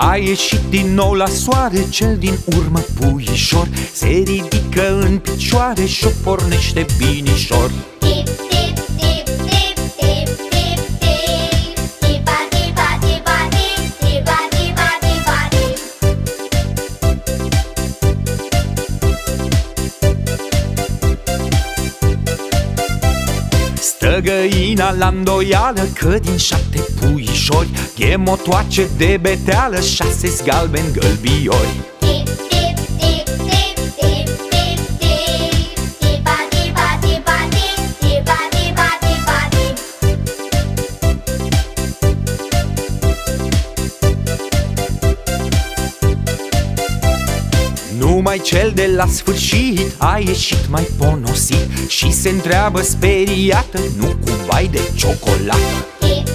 A ieșit din nou la soare cel din urmă puișor. Se ridică în picioare și o pornește binișor Stă găina la îndoială că din șapte puișori Ghemotoace de beteală șase galbeni gălbiori Numai cel de la sfârșit a ieșit mai ponosit. Și se întreabă speriată, nu cumva de ciocolată? Tip,